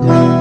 Yeah.